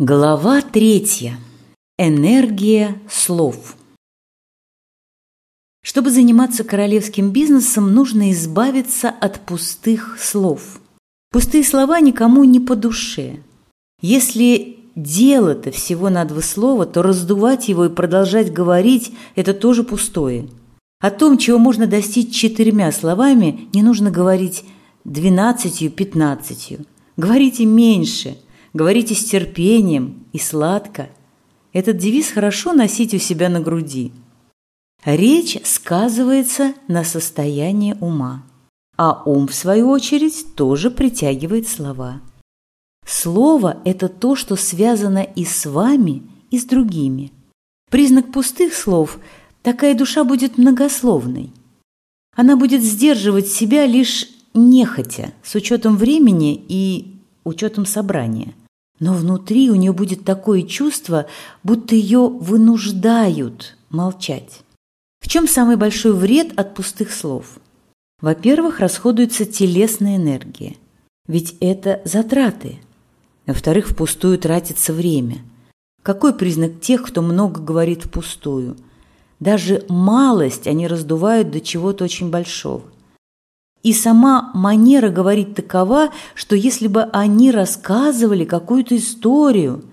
Глава третья. Энергия слов. Чтобы заниматься королевским бизнесом, нужно избавиться от пустых слов. Пустые слова никому не по душе. Если дело-то всего на два слова, то раздувать его и продолжать говорить – это тоже пустое. О том, чего можно достичь четырьмя словами, не нужно говорить двенадцатью-пятнадцатью. Говорите меньше – говорите с терпением и сладко. Этот девиз хорошо носить у себя на груди. Речь сказывается на состоянии ума, а ум, в свою очередь, тоже притягивает слова. Слово – это то, что связано и с вами, и с другими. Признак пустых слов – такая душа будет многословной. Она будет сдерживать себя лишь нехотя, с учетом времени и учетом собрания – но внутри у нее будет такое чувство, будто ее вынуждают молчать. В чем самый большой вред от пустых слов? Во-первых, расходуется телесная энергия, ведь это затраты. Во-вторых, впустую тратится время. Какой признак тех, кто много говорит впустую? Даже малость они раздувают до чего-то очень большого. И сама манера говорить такова, что если бы они рассказывали какую-то историю,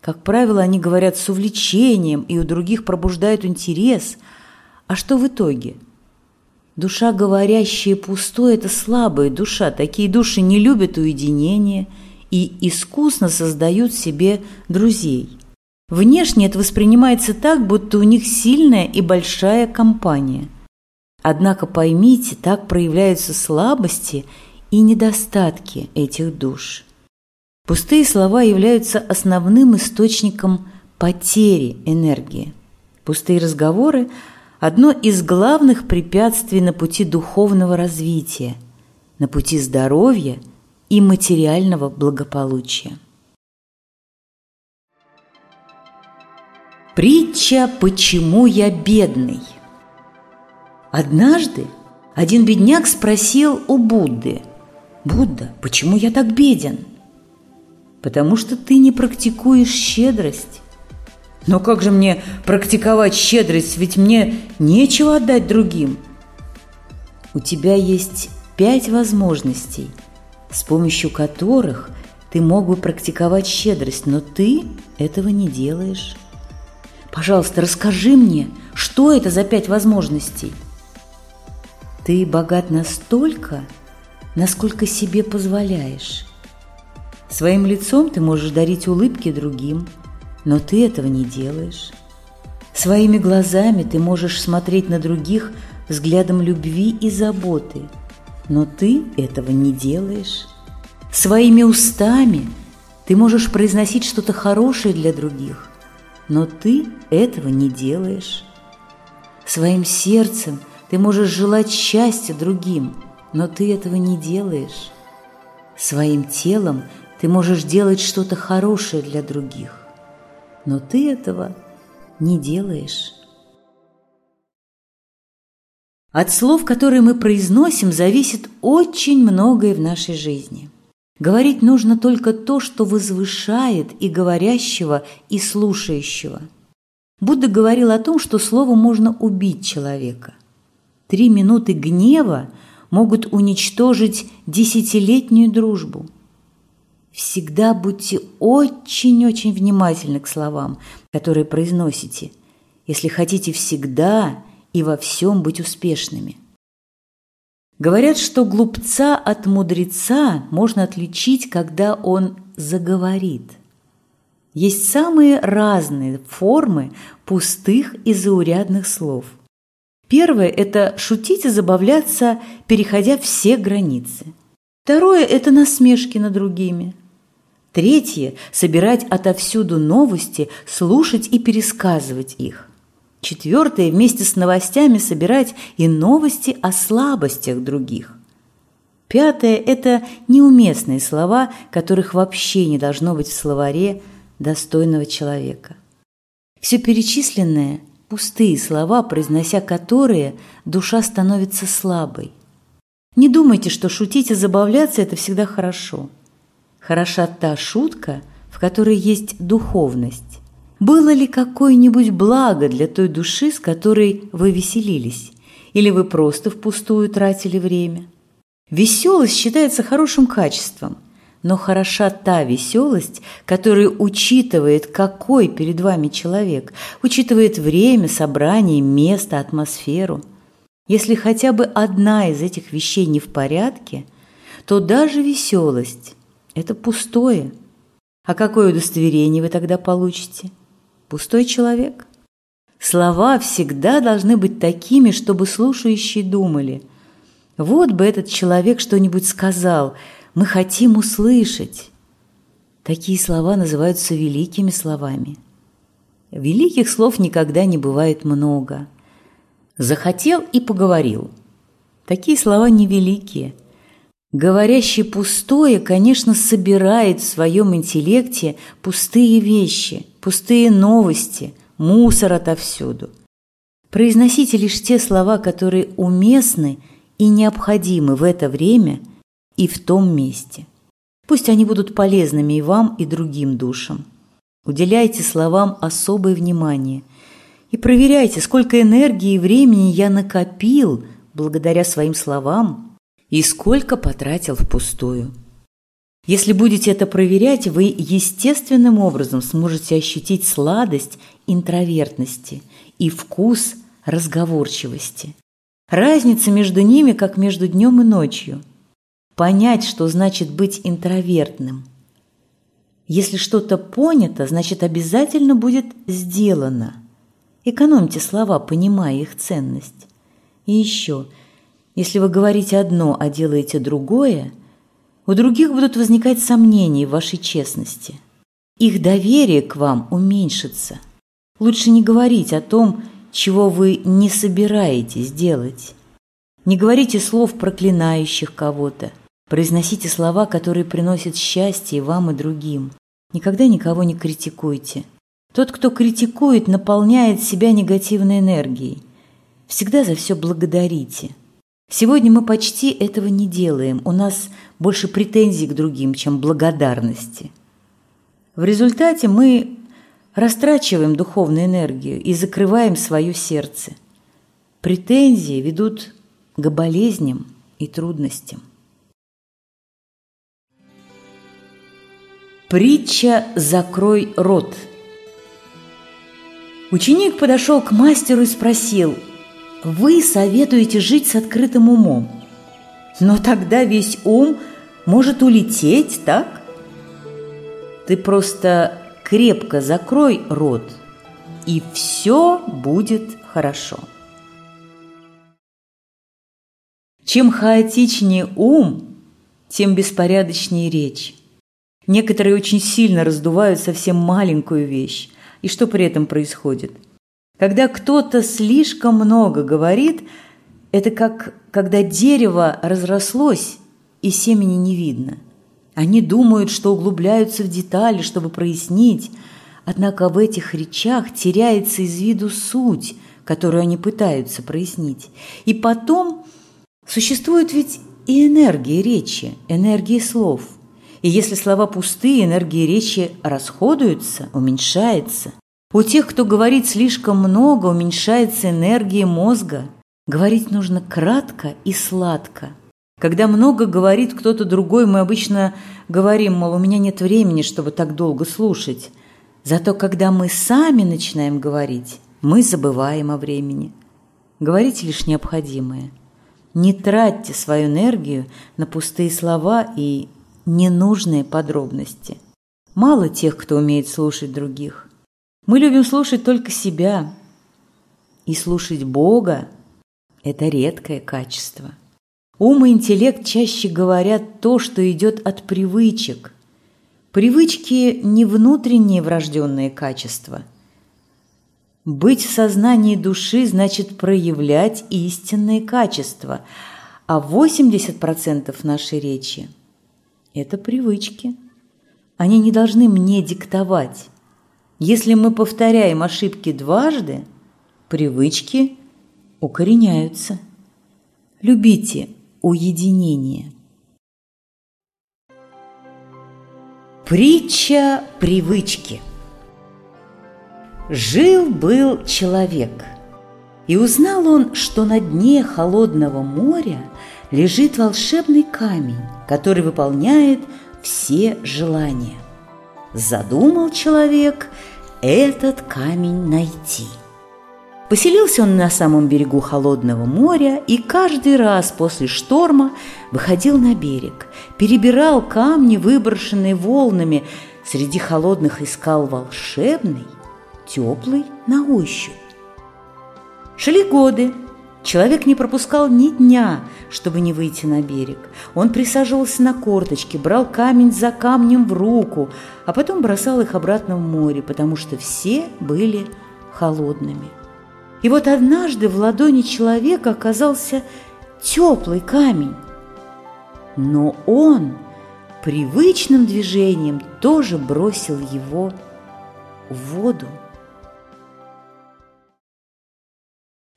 как правило, они говорят с увлечением и у других пробуждают интерес. А что в итоге? Душа, говорящая пустой, это слабая душа. Такие души не любят уединения и искусно создают себе друзей. Внешне это воспринимается так, будто у них сильная и большая компания – Однако поймите, так проявляются слабости и недостатки этих душ. Пустые слова являются основным источником потери энергии. Пустые разговоры – одно из главных препятствий на пути духовного развития, на пути здоровья и материального благополучия. Притча «Почему я бедный?» Однажды один бедняк спросил у Будды, «Будда, почему я так беден?» «Потому что ты не практикуешь щедрость». «Но как же мне практиковать щедрость, ведь мне нечего отдать другим?» «У тебя есть пять возможностей, с помощью которых ты мог бы практиковать щедрость, но ты этого не делаешь. Пожалуйста, расскажи мне, что это за пять возможностей?» Ты богат настолько, насколько себе позволяешь. Своим лицом ты можешь дарить улыбки другим, но ты этого не делаешь. Своими глазами ты можешь смотреть на других взглядом любви и заботы, но ты этого не делаешь. Своими устами ты можешь произносить что-то хорошее для других, но ты этого не делаешь. Своим сердцем – ты можешь желать счастья другим, но ты этого не делаешь. Своим телом ты можешь делать что-то хорошее для других, но ты этого не делаешь. От слов, которые мы произносим, зависит очень многое в нашей жизни. Говорить нужно только то, что возвышает и говорящего, и слушающего. Будда говорил о том, что словом можно убить человека – Три минуты гнева могут уничтожить десятилетнюю дружбу. Всегда будьте очень-очень внимательны к словам, которые произносите, если хотите всегда и во всем быть успешными. Говорят, что глупца от мудреца можно отличить, когда он заговорит. Есть самые разные формы пустых и заурядных слов – Первое – это шутить и забавляться, переходя все границы. Второе – это насмешки над другими. Третье – собирать отовсюду новости, слушать и пересказывать их. Четвертое – вместе с новостями собирать и новости о слабостях других. Пятое – это неуместные слова, которых вообще не должно быть в словаре достойного человека. Все перечисленное – пустые слова, произнося которые, душа становится слабой. Не думайте, что шутить и забавляться – это всегда хорошо. Хороша та шутка, в которой есть духовность? Было ли какое-нибудь благо для той души, с которой вы веселились? Или вы просто впустую тратили время? Веселость считается хорошим качеством, но хороша та веселость, которая учитывает, какой перед вами человек, учитывает время, собрание, место, атмосферу. Если хотя бы одна из этих вещей не в порядке, то даже веселость – это пустое. А какое удостоверение вы тогда получите? Пустой человек. Слова всегда должны быть такими, чтобы слушающие думали. Вот бы этот человек что-нибудь сказал – мы хотим услышать. Такие слова называются великими словами. Великих слов никогда не бывает много. Захотел и поговорил. Такие слова невеликие. Говорящий пустое, конечно, собирает в своем интеллекте пустые вещи, пустые новости, мусор отовсюду. Произносите лишь те слова, которые уместны и необходимы в это время – и в том месте. Пусть они будут полезными и вам, и другим душам. Уделяйте словам особое внимание и проверяйте, сколько энергии и времени я накопил благодаря своим словам и сколько потратил впустую. Если будете это проверять, вы естественным образом сможете ощутить сладость интровертности и вкус разговорчивости. Разница между ними, как между днем и ночью – понять, что значит быть интровертным. Если что-то понято, значит обязательно будет сделано. Экономьте слова, понимая их ценность. И еще, если вы говорите одно, а делаете другое, у других будут возникать сомнения в вашей честности. Их доверие к вам уменьшится. Лучше не говорить о том, чего вы не собираетесь делать. Не говорите слов, проклинающих кого-то – Произносите слова, которые приносят счастье вам и другим. Никогда никого не критикуйте. Тот, кто критикует, наполняет себя негативной энергией. Всегда за все благодарите. Сегодня мы почти этого не делаем. У нас больше претензий к другим, чем благодарности. В результате мы растрачиваем духовную энергию и закрываем свое сердце. Претензии ведут к болезням и трудностям. Притча «Закрой рот». Ученик подошел к мастеру и спросил, «Вы советуете жить с открытым умом, но тогда весь ум может улететь, так? Ты просто крепко закрой рот, и все будет хорошо». Чем хаотичнее ум, тем беспорядочнее речь. Некоторые очень сильно раздувают совсем маленькую вещь. И что при этом происходит? Когда кто-то слишком много говорит, это как когда дерево разрослось и семени не видно. Они думают, что углубляются в детали, чтобы прояснить, однако в этих речах теряется из виду суть, которую они пытаются прояснить. И потом существует ведь и энергия речи, энергия слов – и если слова пустые, энергия речи расходуется, уменьшается. У тех, кто говорит слишком много, уменьшается энергия мозга. Говорить нужно кратко и сладко. Когда много говорит кто-то другой, мы обычно говорим, мол, у меня нет времени, чтобы так долго слушать. Зато когда мы сами начинаем говорить, мы забываем о времени. Говорите лишь необходимое. Не тратьте свою энергию на пустые слова и ненужные подробности. Мало тех, кто умеет слушать других. Мы любим слушать только себя. И слушать Бога – это редкое качество. Ум и интеллект чаще говорят то, что идет от привычек. Привычки – не внутренние врожденные качества. Быть в сознании души значит проявлять истинные качества, а 80% нашей речи – это привычки. Они не должны мне диктовать. Если мы повторяем ошибки дважды, привычки укореняются. Любите уединение. Притча привычки. Жил-был человек, и узнал он, что на дне холодного моря лежит волшебный камень, который выполняет все желания. Задумал человек этот камень найти. Поселился он на самом берегу холодного моря и каждый раз после шторма выходил на берег, перебирал камни, выброшенные волнами, среди холодных искал волшебный, теплый на ощупь. Шли годы, человек не пропускал ни дня, чтобы не выйти на берег. Он присаживался на корточки, брал камень за камнем в руку, а потом бросал их обратно в море, потому что все были холодными. И вот однажды в ладони человека оказался теплый камень. Но он привычным движением тоже бросил его в воду.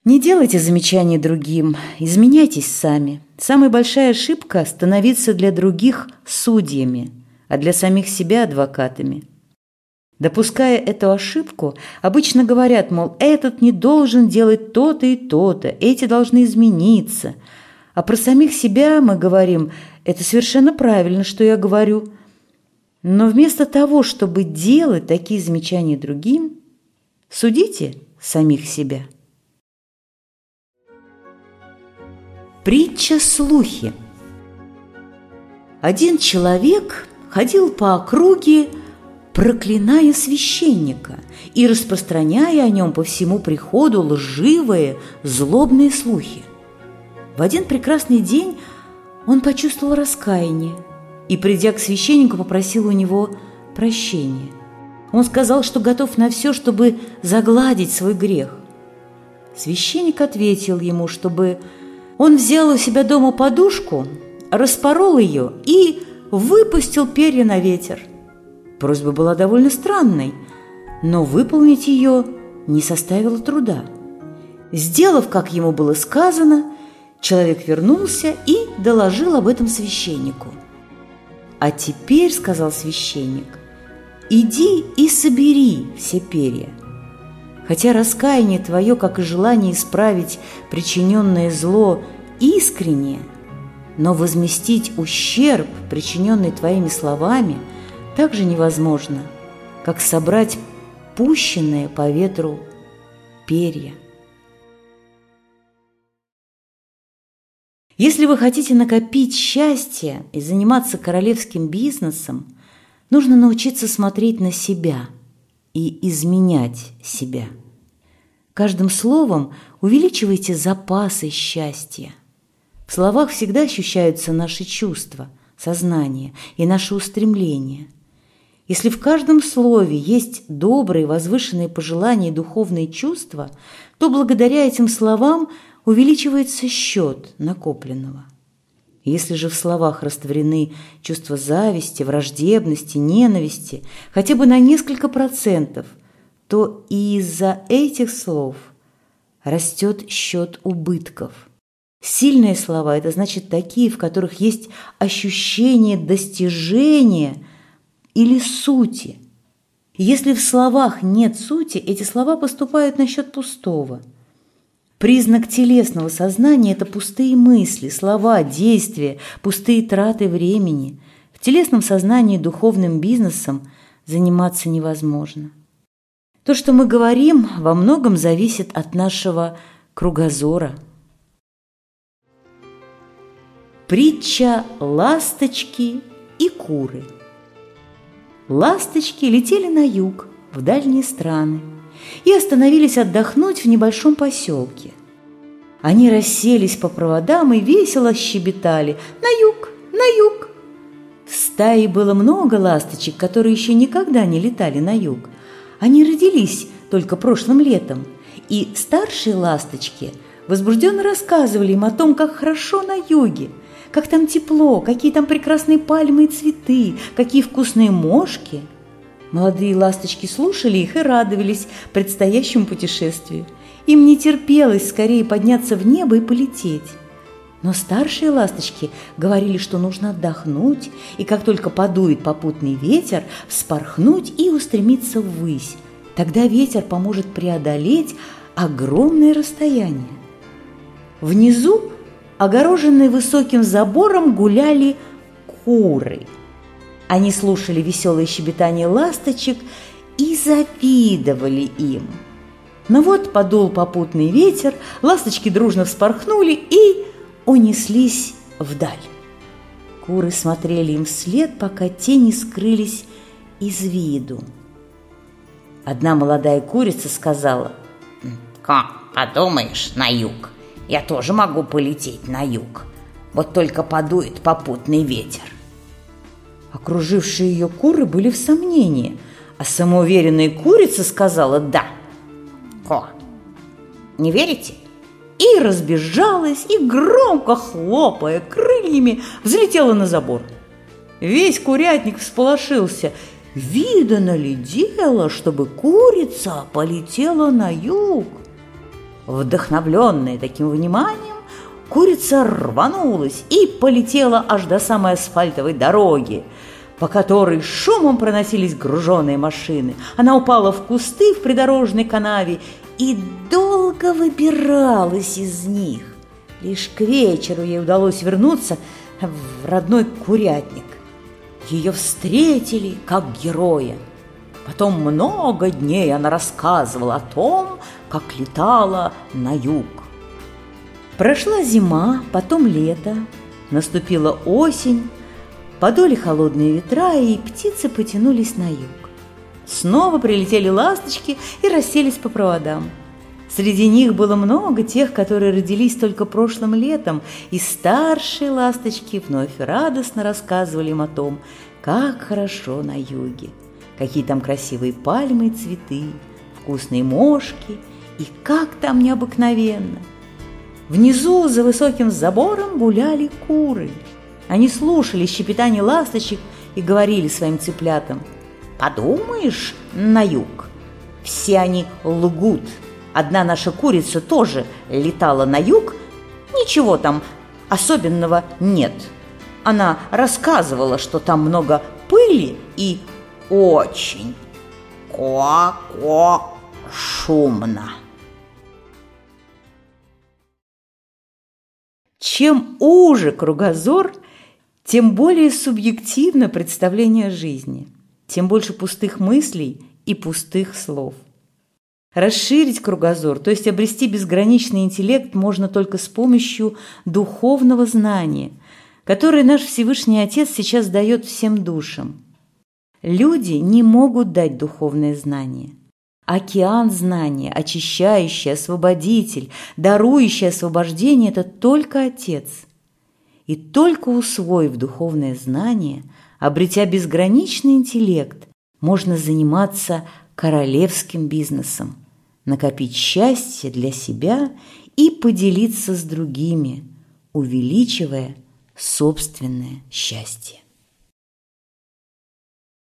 Не делайте замечаний другим, изменяйтесь сами. Самая большая ошибка – становиться для других судьями, а для самих себя – адвокатами – Допуская эту ошибку, обычно говорят, мол, этот не должен делать то-то и то-то, эти должны измениться. А про самих себя мы говорим, это совершенно правильно, что я говорю. Но вместо того, чтобы делать такие замечания другим, судите самих себя. Притча слухи. Один человек ходил по округе, проклиная священника и распространяя о нем по всему приходу лживые, злобные слухи. В один прекрасный день он почувствовал раскаяние и, придя к священнику, попросил у него прощения. Он сказал, что готов на все, чтобы загладить свой грех. Священник ответил ему, чтобы он взял у себя дома подушку, распорол ее и выпустил перья на ветер. Просьба была довольно странной, но выполнить ее не составило труда. Сделав, как ему было сказано, человек вернулся и доложил об этом священнику. «А теперь, — сказал священник, — иди и собери все перья. Хотя раскаяние твое, как и желание исправить причиненное зло, искреннее, но возместить ущерб, причиненный твоими словами — так же невозможно, как собрать пущенные по ветру перья. Если вы хотите накопить счастье и заниматься королевским бизнесом, нужно научиться смотреть на себя и изменять себя. Каждым словом увеличивайте запасы счастья. В словах всегда ощущаются наши чувства, сознание и наши устремления – если в каждом слове есть добрые, возвышенные пожелания и духовные чувства, то благодаря этим словам увеличивается счет накопленного. Если же в словах растворены чувства зависти, враждебности, ненависти, хотя бы на несколько процентов, то и из-за этих слов растет счет убытков. Сильные слова – это значит такие, в которых есть ощущение достижения – или сути. Если в словах нет сути, эти слова поступают насчет пустого. Признак телесного сознания – это пустые мысли, слова, действия, пустые траты времени. В телесном сознании духовным бизнесом заниматься невозможно. То, что мы говорим, во многом зависит от нашего кругозора. Притча «Ласточки и куры» – ласточки летели на юг, в дальние страны, и остановились отдохнуть в небольшом поселке. Они расселись по проводам и весело щебетали «На юг! На юг!». В стае было много ласточек, которые еще никогда не летали на юг. Они родились только прошлым летом, и старшие ласточки возбужденно рассказывали им о том, как хорошо на юге – как там тепло, какие там прекрасные пальмы и цветы, какие вкусные мошки. Молодые ласточки слушали их и радовались предстоящему путешествию. Им не терпелось скорее подняться в небо и полететь. Но старшие ласточки говорили, что нужно отдохнуть, и как только подует попутный ветер, вспорхнуть и устремиться ввысь. Тогда ветер поможет преодолеть огромное расстояние. Внизу, огороженные высоким забором, гуляли куры. Они слушали веселое щебетание ласточек и завидовали им. Но вот подул попутный ветер, ласточки дружно вспорхнули и унеслись вдаль. Куры смотрели им вслед, пока те не скрылись из виду. Одна молодая курица сказала, «Как подумаешь, на юг, я тоже могу полететь на юг, вот только подует попутный ветер». Окружившие ее куры были в сомнении, а самоуверенная курица сказала «да». «Ко, не верите?» и разбежалась, и громко хлопая крыльями взлетела на забор. Весь курятник всполошился. Видано ли дело, чтобы курица полетела на юг? Вдохновленная таким вниманием, курица рванулась и полетела аж до самой асфальтовой дороги, по которой шумом проносились груженные машины. Она упала в кусты в придорожной канаве и долго выбиралась из них. Лишь к вечеру ей удалось вернуться в родной курятник. Ее встретили как героя. Потом много дней она рассказывала о том, как летала на юг. Прошла зима, потом лето, наступила осень, подули холодные ветра, и птицы потянулись на юг. Снова прилетели ласточки и расселись по проводам. Среди них было много тех, которые родились только прошлым летом, и старшие ласточки вновь радостно рассказывали им о том, как хорошо на юге, какие там красивые пальмы и цветы, вкусные мошки, и как там необыкновенно. Внизу, за высоким забором, гуляли куры. Они слушали щепетание ласточек и говорили своим цыплятам – Подумаешь, на юг. Все они лгут. Одна наша курица тоже летала на юг. Ничего там особенного нет. Она рассказывала, что там много пыли и очень ко-ко шумно. Чем уже кругозор, тем более субъективно представление жизни – тем больше пустых мыслей и пустых слов. Расширить кругозор, то есть обрести безграничный интеллект, можно только с помощью духовного знания, которое наш Всевышний Отец сейчас дает всем душам. Люди не могут дать духовное знание. Океан знания, очищающий, освободитель, дарующий освобождение – это только Отец. И только усвоив духовное знание – Обретя безграничный интеллект, можно заниматься королевским бизнесом, накопить счастье для себя и поделиться с другими, увеличивая собственное счастье.